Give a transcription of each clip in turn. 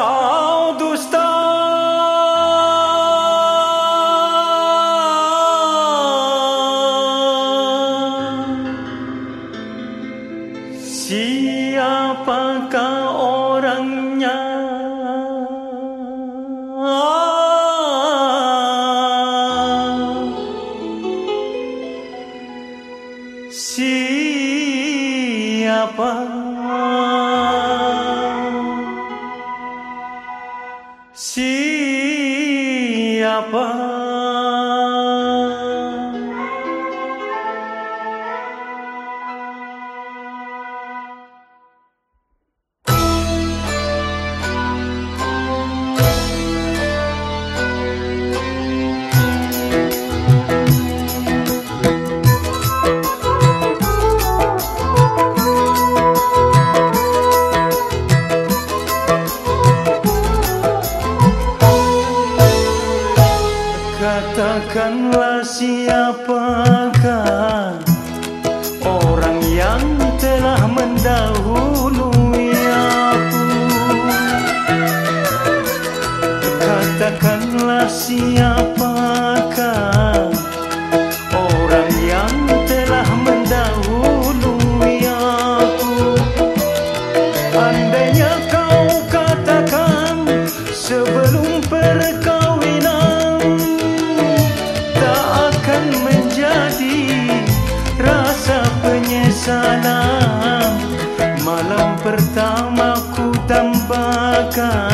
kau Siapakah orangnya? Siapa? Katakanlah siapakah Orang yang telah mendahului aku? Katakanlah siapa pertama ku tambahkan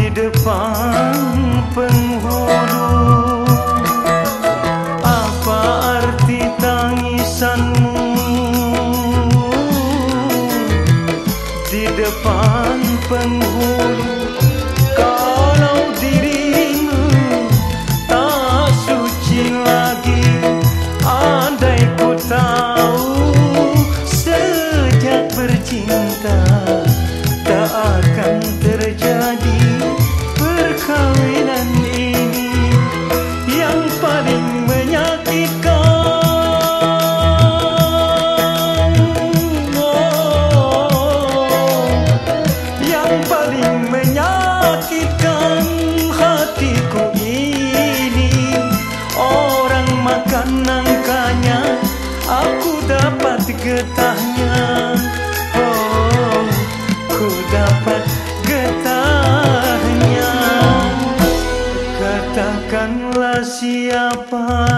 di depan penghulu. Apa arti tangisanmu? Di depan penghulu. Aku dapat getahnya. Oh, ku dapat getahnya. Katakanlah siapakah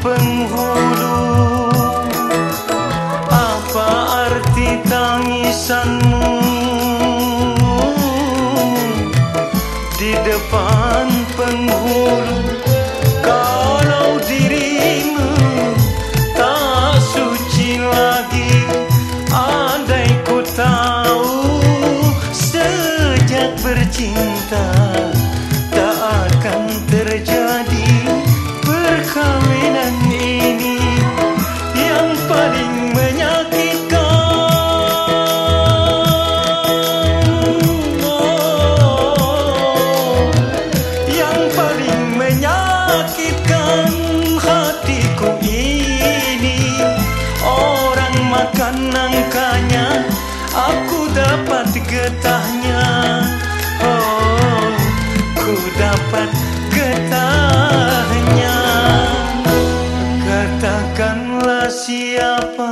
penghulu Apa arti tangisanmu? Di depan penghulu getahnya. Oh, ku dapat getahnya. Katakanlah siapa